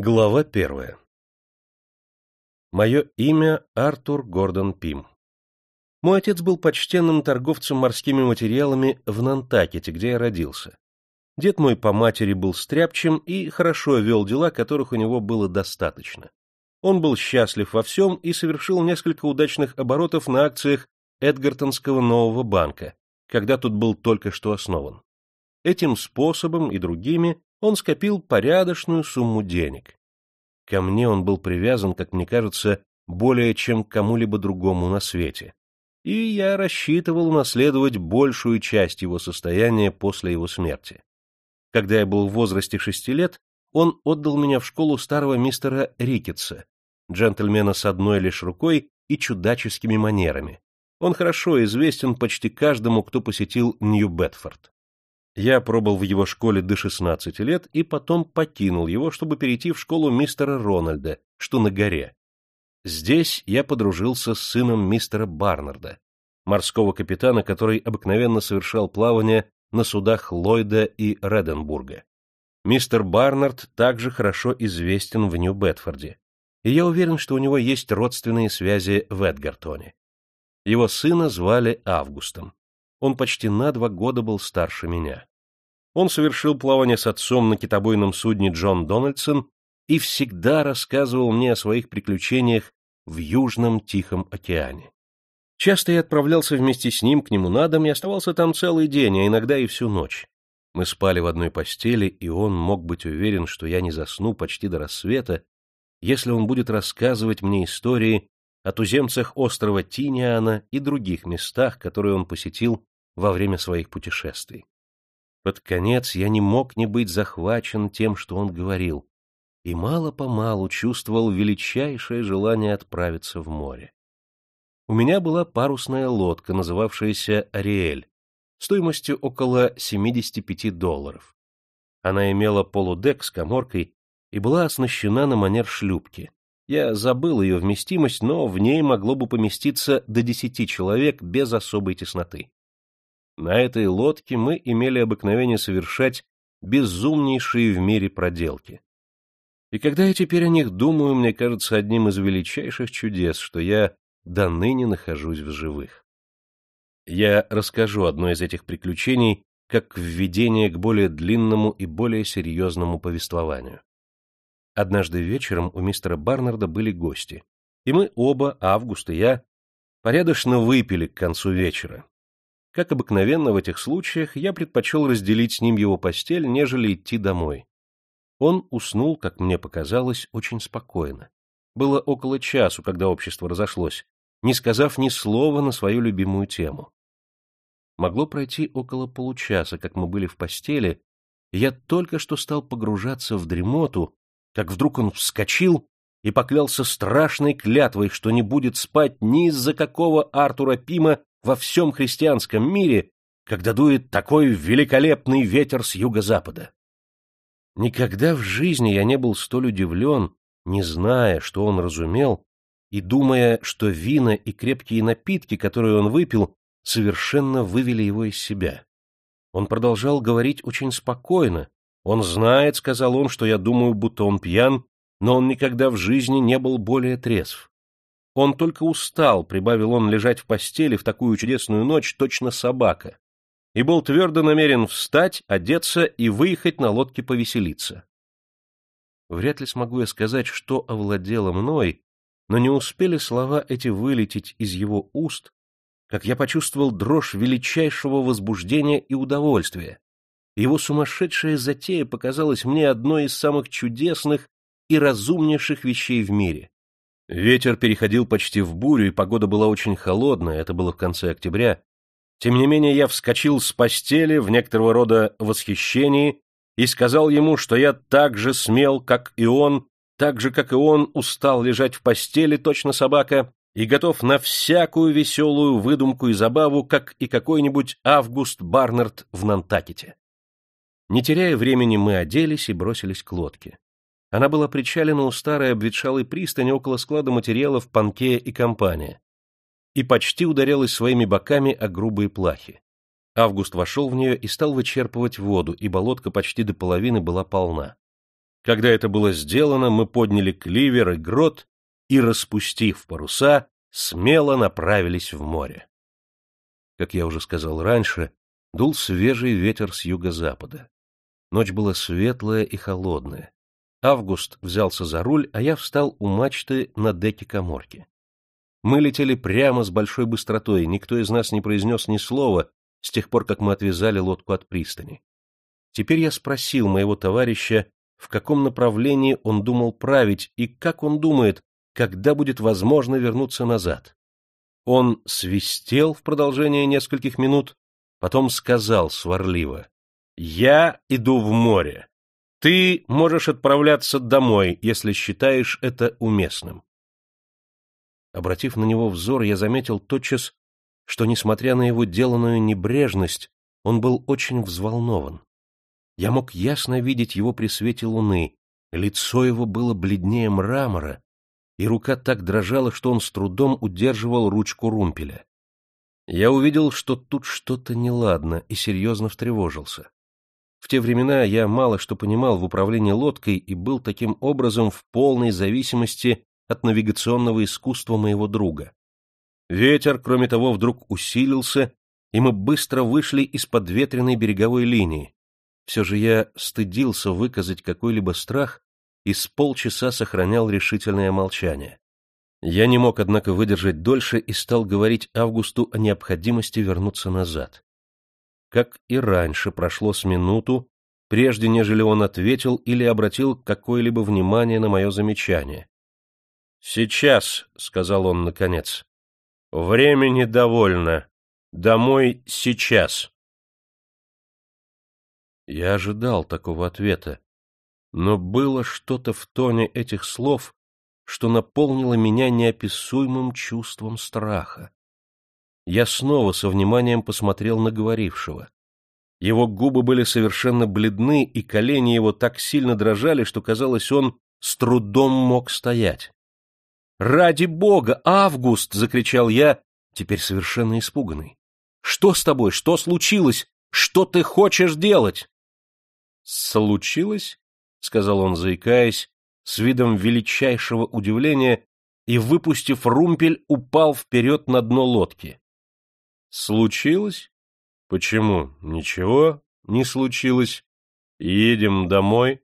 Глава первая Мое имя Артур Гордон Пим. Мой отец был почтенным торговцем морскими материалами в Нантакете, где я родился. Дед мой по матери был стряпчим и хорошо вел дела, которых у него было достаточно. Он был счастлив во всем и совершил несколько удачных оборотов на акциях Эдгартонского нового банка, когда тут был только что основан. Этим способом и другими он скопил порядочную сумму денег. Ко мне он был привязан, как мне кажется, более чем к кому-либо другому на свете. И я рассчитывал унаследовать большую часть его состояния после его смерти. Когда я был в возрасте шести лет, он отдал меня в школу старого мистера Рикетса, джентльмена с одной лишь рукой и чудаческими манерами. Он хорошо известен почти каждому, кто посетил Нью-Бетфорд. Я пробыл в его школе до 16 лет и потом покинул его, чтобы перейти в школу мистера Рональда, что на горе. Здесь я подружился с сыном мистера Барнарда, морского капитана, который обыкновенно совершал плавание на судах Ллойда и Реденбурга. Мистер Барнард также хорошо известен в Нью-Бетфорде, и я уверен, что у него есть родственные связи в Эдгартоне. Его сына звали Августом. Он почти на два года был старше меня. Он совершил плавание с отцом на китобойном судне Джон Дональдсон и всегда рассказывал мне о своих приключениях в Южном Тихом океане. Часто я отправлялся вместе с ним к нему на дом и оставался там целый день, а иногда и всю ночь. Мы спали в одной постели, и он мог быть уверен, что я не засну почти до рассвета, если он будет рассказывать мне истории о туземцах острова Тиниана и других местах, которые он посетил во время своих путешествий. Под конец я не мог не быть захвачен тем, что он говорил, и мало-помалу чувствовал величайшее желание отправиться в море. У меня была парусная лодка, называвшаяся «Ариэль», стоимостью около 75 долларов. Она имела полудек с коморкой и была оснащена на манер шлюпки. Я забыл ее вместимость, но в ней могло бы поместиться до десяти человек без особой тесноты. На этой лодке мы имели обыкновение совершать безумнейшие в мире проделки. И когда я теперь о них думаю, мне кажется одним из величайших чудес, что я до ныне нахожусь в живых. Я расскажу одно из этих приключений как введение к более длинному и более серьезному повествованию. Однажды вечером у мистера Барнарда были гости, и мы оба, Август и я, порядочно выпили к концу вечера, как обыкновенно в этих случаях, я предпочел разделить с ним его постель, нежели идти домой. Он уснул, как мне показалось, очень спокойно. Было около часу, когда общество разошлось, не сказав ни слова на свою любимую тему. Могло пройти около получаса, как мы были в постели, и я только что стал погружаться в дремоту, как вдруг он вскочил и поклялся страшной клятвой, что не будет спать ни из-за какого Артура Пима во всем христианском мире, когда дует такой великолепный ветер с юго-запада. Никогда в жизни я не был столь удивлен, не зная, что он разумел, и думая, что вина и крепкие напитки, которые он выпил, совершенно вывели его из себя. Он продолжал говорить очень спокойно. Он знает, — сказал он, — что я думаю, будто он пьян, но он никогда в жизни не был более трезв. Он только устал, прибавил он, лежать в постели в такую чудесную ночь, точно собака, и был твердо намерен встать, одеться и выехать на лодке повеселиться. Вряд ли смогу я сказать, что овладело мной, но не успели слова эти вылететь из его уст, как я почувствовал дрожь величайшего возбуждения и удовольствия. Его сумасшедшая затея показалась мне одной из самых чудесных и разумнейших вещей в мире. Ветер переходил почти в бурю, и погода была очень холодная, это было в конце октября. Тем не менее я вскочил с постели в некоторого рода восхищении и сказал ему, что я так же смел, как и он, так же, как и он, устал лежать в постели, точно собака, и готов на всякую веселую выдумку и забаву, как и какой-нибудь Август Барнард в Нантакете. Не теряя времени, мы оделись и бросились к лодке. Она была причалена у старой обветшалой пристани около склада материалов Панкея и компания и почти ударялась своими боками о грубые плахи. Август вошел в нее и стал вычерпывать воду, и болотка почти до половины была полна. Когда это было сделано, мы подняли кливер и грот и, распустив паруса, смело направились в море. Как я уже сказал раньше, дул свежий ветер с юго-запада. Ночь была светлая и холодная. Август взялся за руль, а я встал у мачты на деке коморки. Мы летели прямо с большой быстротой, никто из нас не произнес ни слова с тех пор, как мы отвязали лодку от пристани. Теперь я спросил моего товарища, в каком направлении он думал править и как он думает, когда будет возможно вернуться назад. Он свистел в продолжение нескольких минут, потом сказал сварливо, «Я иду в море. Ты можешь отправляться домой, если считаешь это уместным. Обратив на него взор, я заметил тотчас, что, несмотря на его деланную небрежность, он был очень взволнован. Я мог ясно видеть его при свете луны, лицо его было бледнее мрамора, и рука так дрожала, что он с трудом удерживал ручку румпеля. Я увидел, что тут что-то неладно, и серьезно встревожился. В те времена я мало что понимал в управлении лодкой и был таким образом в полной зависимости от навигационного искусства моего друга. Ветер, кроме того, вдруг усилился, и мы быстро вышли из-под ветреной береговой линии. Все же я стыдился выказать какой-либо страх и с полчаса сохранял решительное молчание. Я не мог, однако, выдержать дольше и стал говорить Августу о необходимости вернуться назад как и раньше, прошло с минуту, прежде нежели он ответил или обратил какое-либо внимание на мое замечание. «Сейчас», — сказал он наконец, — «времени довольно. Домой сейчас». Я ожидал такого ответа, но было что-то в тоне этих слов, что наполнило меня неописуемым чувством страха. Я снова со вниманием посмотрел на говорившего. Его губы были совершенно бледны, и колени его так сильно дрожали, что, казалось, он с трудом мог стоять. «Ради бога, Август!» — закричал я, теперь совершенно испуганный. «Что с тобой? Что случилось? Что ты хочешь делать?» «Случилось?» — сказал он, заикаясь, с видом величайшего удивления, и, выпустив румпель, упал вперед на дно лодки. Случилось? Почему? Ничего не случилось. Едем домой.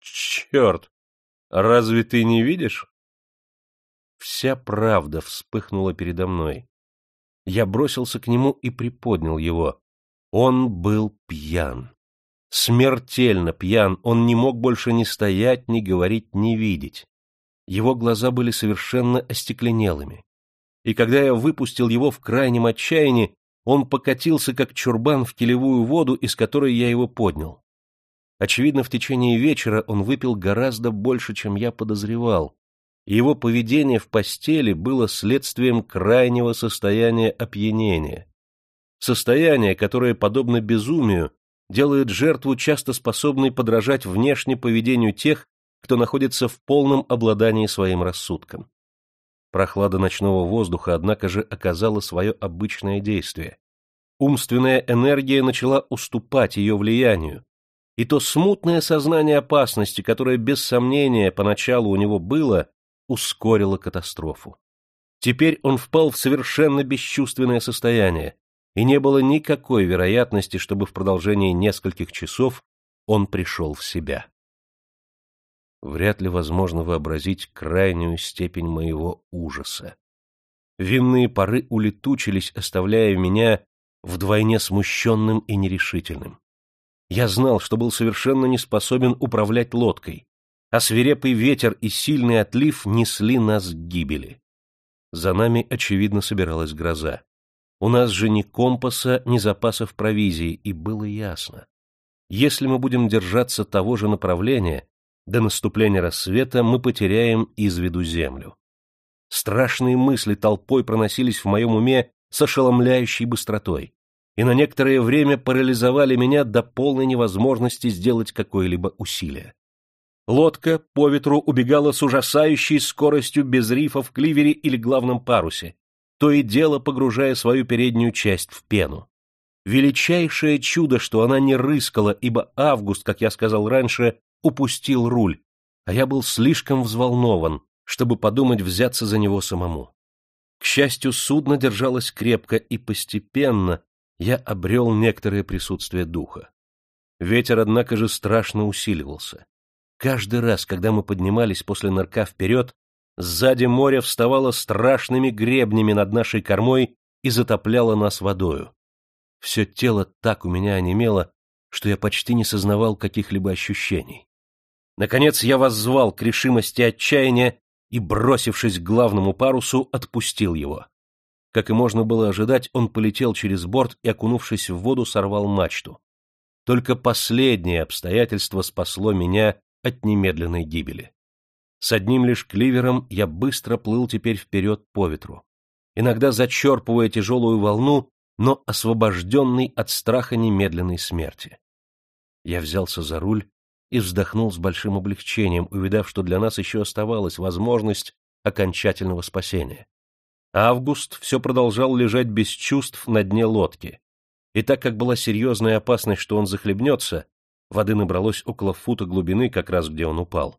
Черт! Разве ты не видишь? Вся правда вспыхнула передо мной. Я бросился к нему и приподнял его. Он был пьян. Смертельно пьян, он не мог больше ни стоять, ни говорить, ни видеть. Его глаза были совершенно остекленелыми и когда я выпустил его в крайнем отчаянии, он покатился, как чурбан, в килевую воду, из которой я его поднял. Очевидно, в течение вечера он выпил гораздо больше, чем я подозревал, и его поведение в постели было следствием крайнего состояния опьянения. Состояние, которое, подобно безумию, делает жертву часто способной подражать внешне поведению тех, кто находится в полном обладании своим рассудком. Прохлада ночного воздуха, однако же, оказала свое обычное действие. Умственная энергия начала уступать ее влиянию, и то смутное сознание опасности, которое без сомнения поначалу у него было, ускорило катастрофу. Теперь он впал в совершенно бесчувственное состояние, и не было никакой вероятности, чтобы в продолжении нескольких часов он пришел в себя вряд ли возможно вообразить крайнюю степень моего ужаса. Винные пары улетучились, оставляя меня вдвойне смущенным и нерешительным. Я знал, что был совершенно не способен управлять лодкой, а свирепый ветер и сильный отлив несли нас к гибели. За нами, очевидно, собиралась гроза. У нас же ни компаса, ни запасов провизии, и было ясно. Если мы будем держаться того же направления, до наступления рассвета мы потеряем из виду землю. Страшные мысли толпой проносились в моем уме с ошеломляющей быстротой и на некоторое время парализовали меня до полной невозможности сделать какое-либо усилие. Лодка по ветру убегала с ужасающей скоростью без рифа в кливере или главном парусе, то и дело погружая свою переднюю часть в пену. Величайшее чудо, что она не рыскала, ибо Август, как я сказал раньше, упустил руль, а я был слишком взволнован, чтобы подумать взяться за него самому. К счастью, судно держалось крепко, и постепенно я обрел некоторое присутствие духа. Ветер, однако же, страшно усиливался. Каждый раз, когда мы поднимались после нырка вперед, сзади море вставало страшными гребнями над нашей кормой и затопляло нас водою. Все тело так у меня онемело, что я почти не сознавал каких-либо ощущений. Наконец я воззвал к решимости отчаяния и, бросившись к главному парусу, отпустил его. Как и можно было ожидать, он полетел через борт и, окунувшись в воду, сорвал мачту. Только последнее обстоятельство спасло меня от немедленной гибели. С одним лишь кливером я быстро плыл теперь вперед по ветру, иногда зачерпывая тяжелую волну, но освобожденный от страха немедленной смерти. Я взялся за руль и вздохнул с большим облегчением, увидав, что для нас еще оставалась возможность окончательного спасения. Август все продолжал лежать без чувств на дне лодки, и так как была серьезная опасность, что он захлебнется, воды набралось около фута глубины, как раз где он упал.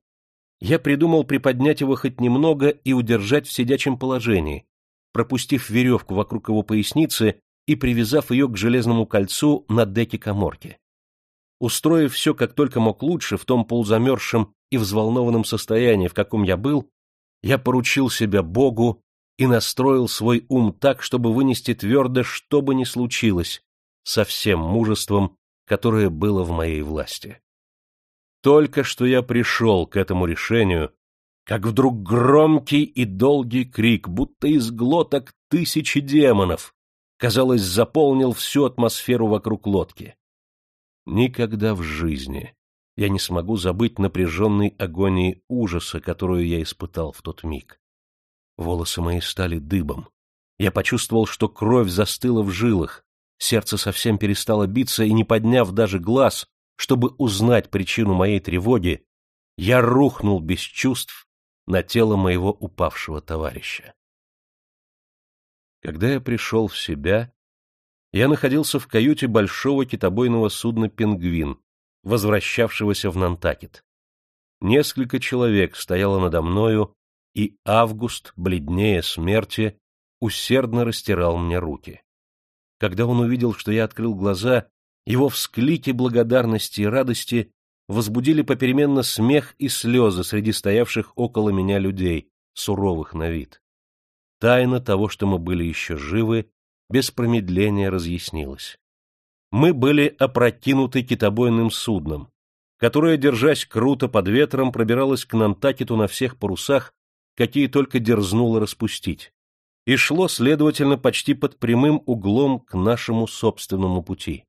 Я придумал приподнять его хоть немного и удержать в сидячем положении, пропустив веревку вокруг его поясницы и привязав ее к железному кольцу на деке коморки. Устроив все как только мог лучше в том полузамерзшем и взволнованном состоянии, в каком я был, я поручил себя Богу и настроил свой ум так, чтобы вынести твердо, что бы ни случилось, со всем мужеством, которое было в моей власти. Только что я пришел к этому решению, как вдруг громкий и долгий крик, будто из глоток тысячи демонов, казалось, заполнил всю атмосферу вокруг лодки. Никогда в жизни я не смогу забыть напряженной агонии ужаса, которую я испытал в тот миг. Волосы мои стали дыбом. Я почувствовал, что кровь застыла в жилах, сердце совсем перестало биться, и, не подняв даже глаз, чтобы узнать причину моей тревоги, я рухнул без чувств на тело моего упавшего товарища. Когда я пришел в себя, я находился в каюте большого китобойного судна «Пингвин», возвращавшегося в Нантакет. Несколько человек стояло надо мною, и Август, бледнее смерти, усердно растирал мне руки. Когда он увидел, что я открыл глаза, его всклики благодарности и радости возбудили попеременно смех и слезы среди стоявших около меня людей, суровых на вид. Тайна того, что мы были еще живы, без промедления разъяснилось. Мы были опрокинуты китобойным судном, которое, держась круто под ветром, пробиралось к Нантакету на всех парусах, какие только дерзнуло распустить, и шло, следовательно, почти под прямым углом к нашему собственному пути.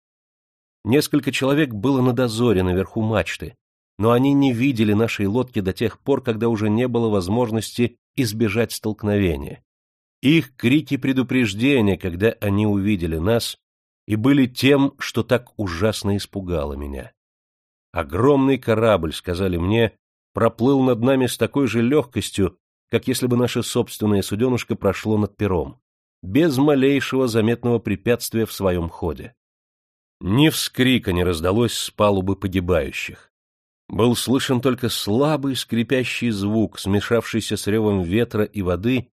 Несколько человек было на дозоре наверху мачты, но они не видели нашей лодки до тех пор, когда уже не было возможности избежать столкновения, их крики предупреждения, когда они увидели нас, и были тем, что так ужасно испугало меня. Огромный корабль, сказали мне, проплыл над нами с такой же легкостью, как если бы наше собственное суденышко прошло над пером, без малейшего заметного препятствия в своем ходе. Ни вскрика не раздалось с палубы погибающих. Был слышен только слабый скрипящий звук, смешавшийся с ревом ветра и воды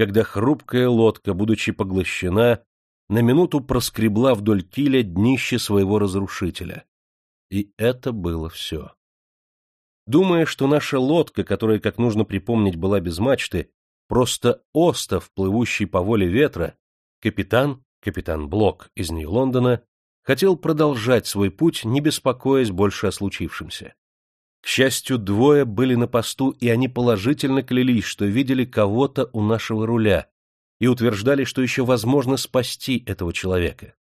когда хрупкая лодка, будучи поглощена, на минуту проскребла вдоль киля днище своего разрушителя. И это было все. Думая, что наша лодка, которая, как нужно припомнить, была без мачты, просто остов, плывущий по воле ветра, капитан, капитан Блок из Нью-Лондона, хотел продолжать свой путь, не беспокоясь больше о случившемся. К счастью, двое были на посту, и они положительно клялись, что видели кого-то у нашего руля, и утверждали, что еще возможно спасти этого человека.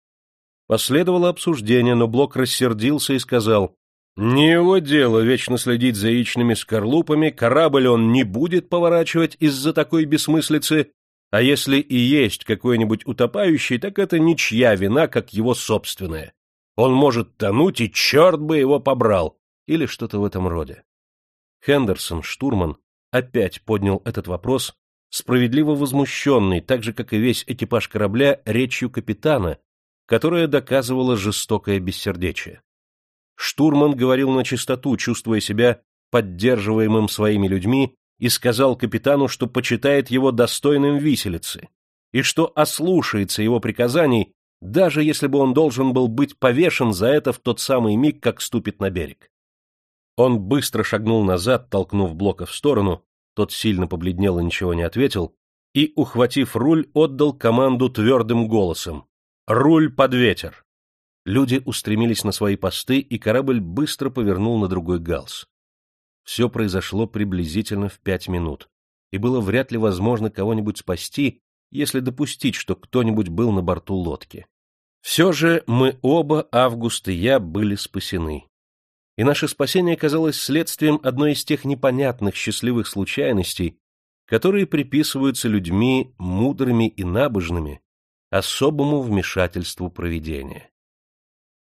Последовало обсуждение, но Блок рассердился и сказал, «Не его дело вечно следить за яичными скорлупами, корабль он не будет поворачивать из-за такой бессмыслицы, а если и есть какой-нибудь утопающий, так это ничья вина, как его собственная. Он может тонуть, и черт бы его побрал, или что-то в этом роде. Хендерсон, штурман, опять поднял этот вопрос, справедливо возмущенный, так же, как и весь экипаж корабля, речью капитана, которая доказывала жестокое бессердечие. Штурман говорил на чистоту, чувствуя себя поддерживаемым своими людьми, и сказал капитану, что почитает его достойным виселицы, и что ослушается его приказаний, даже если бы он должен был быть повешен за это в тот самый миг, как ступит на берег. Он быстро шагнул назад, толкнув Блока в сторону, тот сильно побледнел и ничего не ответил, и, ухватив руль, отдал команду твердым голосом. «Руль под ветер!» Люди устремились на свои посты, и корабль быстро повернул на другой галс. Все произошло приблизительно в пять минут, и было вряд ли возможно кого-нибудь спасти, если допустить, что кто-нибудь был на борту лодки. Все же мы оба, Август и я, были спасены и наше спасение казалось следствием одной из тех непонятных счастливых случайностей, которые приписываются людьми мудрыми и набожными особому вмешательству провидения.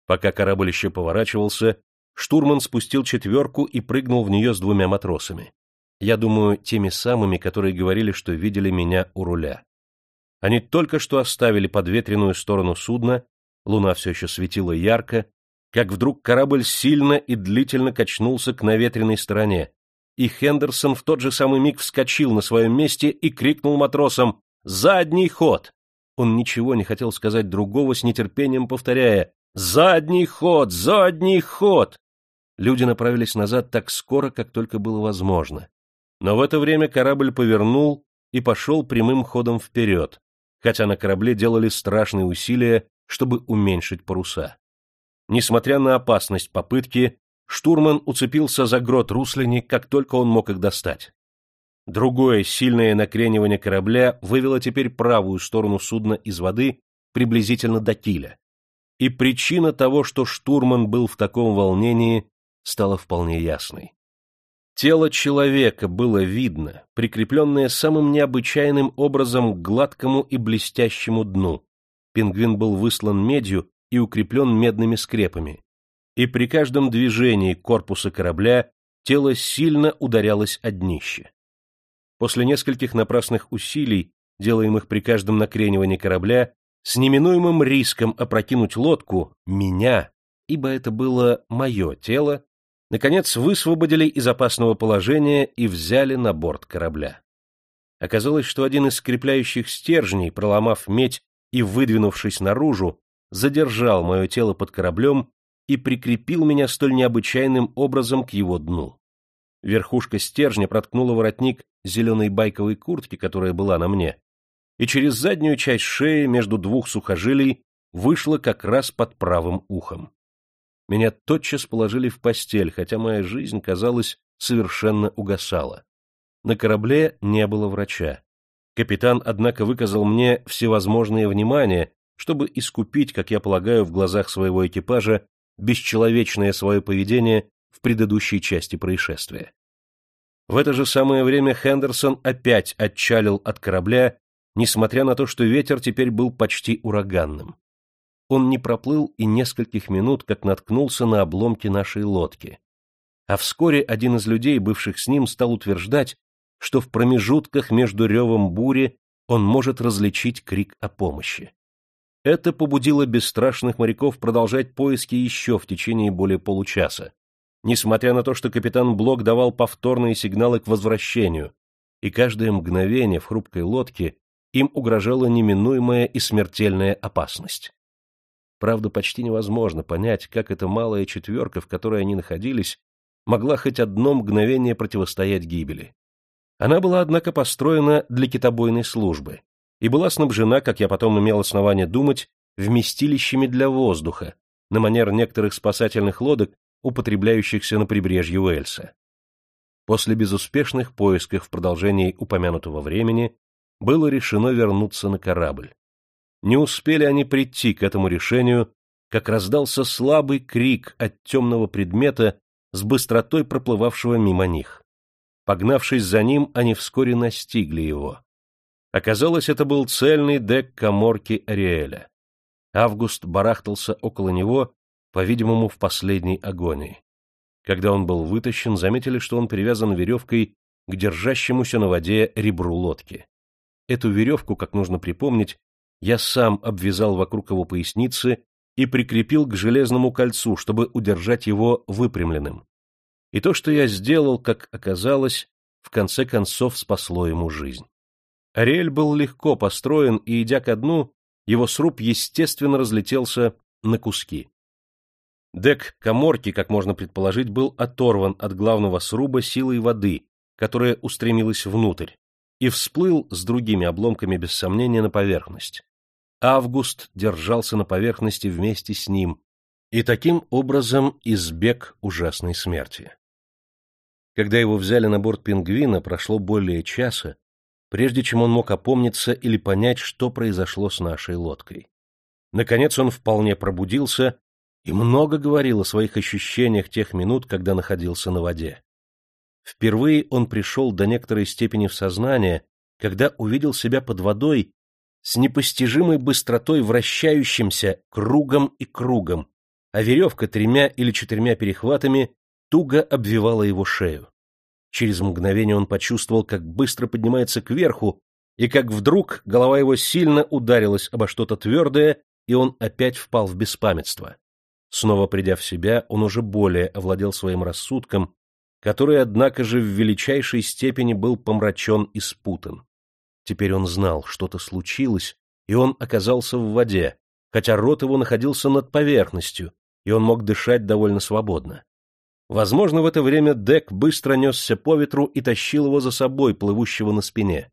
Пока корабль еще поворачивался, штурман спустил четверку и прыгнул в нее с двумя матросами. Я думаю, теми самыми, которые говорили, что видели меня у руля. Они только что оставили подветренную сторону судна, луна все еще светила ярко, как вдруг корабль сильно и длительно качнулся к наветренной стороне, и Хендерсон в тот же самый миг вскочил на своем месте и крикнул матросам «Задний ход!». Он ничего не хотел сказать другого, с нетерпением повторяя «Задний ход! Задний ход!». Люди направились назад так скоро, как только было возможно. Но в это время корабль повернул и пошел прямым ходом вперед, хотя на корабле делали страшные усилия, чтобы уменьшить паруса. Несмотря на опасность попытки, штурман уцепился за грот руслени, как только он мог их достать. Другое сильное накренивание корабля вывело теперь правую сторону судна из воды приблизительно до киля. И причина того, что штурман был в таком волнении, стала вполне ясной. Тело человека было видно, прикрепленное самым необычайным образом к гладкому и блестящему дну. Пингвин был выслан медью и укреплен медными скрепами, и при каждом движении корпуса корабля тело сильно ударялось о днище. После нескольких напрасных усилий, делаемых при каждом накренивании корабля, с неминуемым риском опрокинуть лодку, меня, ибо это было мое тело, наконец высвободили из опасного положения и взяли на борт корабля. Оказалось, что один из скрепляющих стержней, проломав медь и выдвинувшись наружу, задержал мое тело под кораблем и прикрепил меня столь необычайным образом к его дну. Верхушка стержня проткнула воротник зеленой байковой куртки, которая была на мне, и через заднюю часть шеи между двух сухожилий вышла как раз под правым ухом. Меня тотчас положили в постель, хотя моя жизнь, казалось, совершенно угасала. На корабле не было врача. Капитан, однако, выказал мне всевозможное внимание чтобы искупить, как я полагаю, в глазах своего экипажа бесчеловечное свое поведение в предыдущей части происшествия. В это же самое время Хендерсон опять отчалил от корабля, несмотря на то, что ветер теперь был почти ураганным. Он не проплыл и нескольких минут, как наткнулся на обломки нашей лодки. А вскоре один из людей, бывших с ним, стал утверждать, что в промежутках между ревом бури он может различить крик о помощи. Это побудило бесстрашных моряков продолжать поиски еще в течение более получаса, несмотря на то, что капитан Блок давал повторные сигналы к возвращению, и каждое мгновение в хрупкой лодке им угрожала неминуемая и смертельная опасность. Правда, почти невозможно понять, как эта малая четверка, в которой они находились, могла хоть одно мгновение противостоять гибели. Она была, однако, построена для китобойной службы, и была снабжена, как я потом имел основание думать, вместилищами для воздуха, на манер некоторых спасательных лодок, употребляющихся на прибрежье Уэльса. После безуспешных поисков в продолжении упомянутого времени было решено вернуться на корабль. Не успели они прийти к этому решению, как раздался слабый крик от темного предмета с быстротой проплывавшего мимо них. Погнавшись за ним, они вскоре настигли его. Оказалось, это был цельный дек коморки Ариэля. Август барахтался около него, по-видимому, в последней агонии. Когда он был вытащен, заметили, что он привязан веревкой к держащемуся на воде ребру лодки. Эту веревку, как нужно припомнить, я сам обвязал вокруг его поясницы и прикрепил к железному кольцу, чтобы удержать его выпрямленным. И то, что я сделал, как оказалось, в конце концов спасло ему жизнь. Ариэль был легко построен, и, идя ко дну, его сруб естественно разлетелся на куски. Дек коморки, как можно предположить, был оторван от главного сруба силой воды, которая устремилась внутрь, и всплыл с другими обломками без сомнения на поверхность. Август держался на поверхности вместе с ним, и таким образом избег ужасной смерти. Когда его взяли на борт пингвина, прошло более часа, прежде чем он мог опомниться или понять, что произошло с нашей лодкой. Наконец он вполне пробудился и много говорил о своих ощущениях тех минут, когда находился на воде. Впервые он пришел до некоторой степени в сознание, когда увидел себя под водой с непостижимой быстротой вращающимся кругом и кругом, а веревка тремя или четырьмя перехватами туго обвивала его шею. Через мгновение он почувствовал, как быстро поднимается кверху, и как вдруг голова его сильно ударилась обо что-то твердое, и он опять впал в беспамятство. Снова придя в себя, он уже более овладел своим рассудком, который, однако же, в величайшей степени был помрачен и спутан. Теперь он знал, что-то случилось, и он оказался в воде, хотя рот его находился над поверхностью, и он мог дышать довольно свободно. Возможно, в это время Дек быстро несся по ветру и тащил его за собой, плывущего на спине.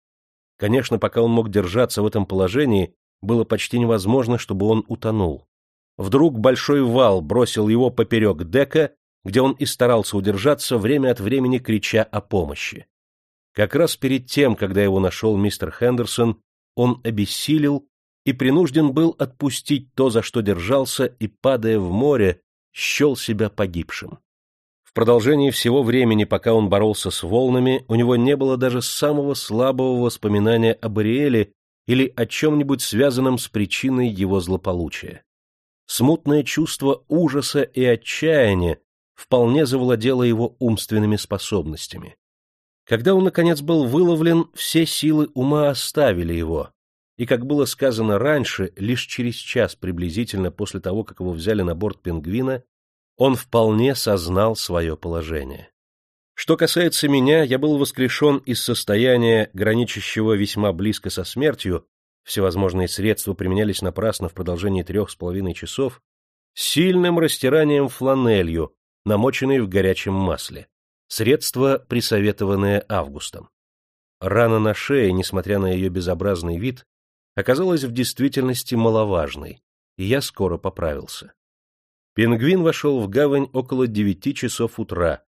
Конечно, пока он мог держаться в этом положении, было почти невозможно, чтобы он утонул. Вдруг большой вал бросил его поперек дека, где он и старался удержаться, время от времени крича о помощи. Как раз перед тем, когда его нашел мистер Хендерсон, он обессилел и принужден был отпустить то, за что держался, и, падая в море, счел себя погибшим. В продолжении всего времени, пока он боролся с волнами, у него не было даже самого слабого воспоминания об Ариэле или о чем-нибудь связанном с причиной его злополучия. Смутное чувство ужаса и отчаяния вполне завладело его умственными способностями. Когда он, наконец, был выловлен, все силы ума оставили его, и, как было сказано раньше, лишь через час приблизительно после того, как его взяли на борт пингвина, он вполне сознал свое положение. Что касается меня, я был воскрешен из состояния, граничащего весьма близко со смертью, всевозможные средства применялись напрасно в продолжении трех с половиной часов, сильным растиранием фланелью, намоченной в горячем масле. Средство, присоветованное Августом. Рана на шее, несмотря на ее безобразный вид, оказалась в действительности маловажной, и я скоро поправился. Пингвин вошел в гавань около девяти часов утра,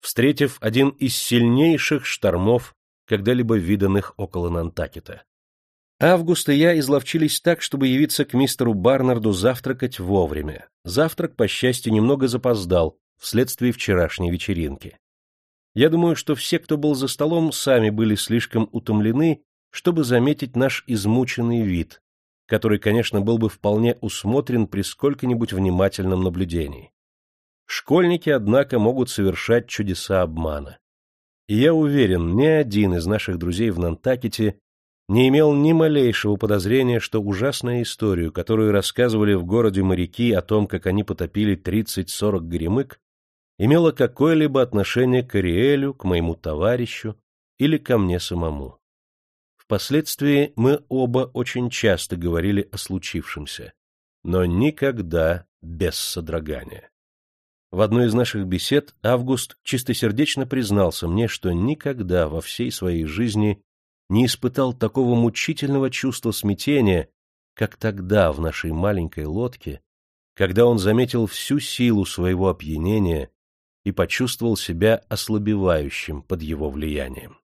встретив один из сильнейших штормов, когда-либо виданных около Нантакета. Август и я изловчились так, чтобы явиться к мистеру Барнарду завтракать вовремя. Завтрак, по счастью, немного запоздал вследствие вчерашней вечеринки. Я думаю, что все, кто был за столом, сами были слишком утомлены, чтобы заметить наш измученный вид, который, конечно, был бы вполне усмотрен при сколько-нибудь внимательном наблюдении. Школьники, однако, могут совершать чудеса обмана. И я уверен, ни один из наших друзей в Нантакете не имел ни малейшего подозрения, что ужасная историю, которую рассказывали в городе моряки о том, как они потопили 30-40 гремык, имела какое-либо отношение к Ариэлю, к моему товарищу или ко мне самому. Впоследствии мы оба очень часто говорили о случившемся, но никогда без содрогания. В одной из наших бесед Август чистосердечно признался мне, что никогда во всей своей жизни не испытал такого мучительного чувства смятения, как тогда в нашей маленькой лодке, когда он заметил всю силу своего опьянения и почувствовал себя ослабевающим под его влиянием.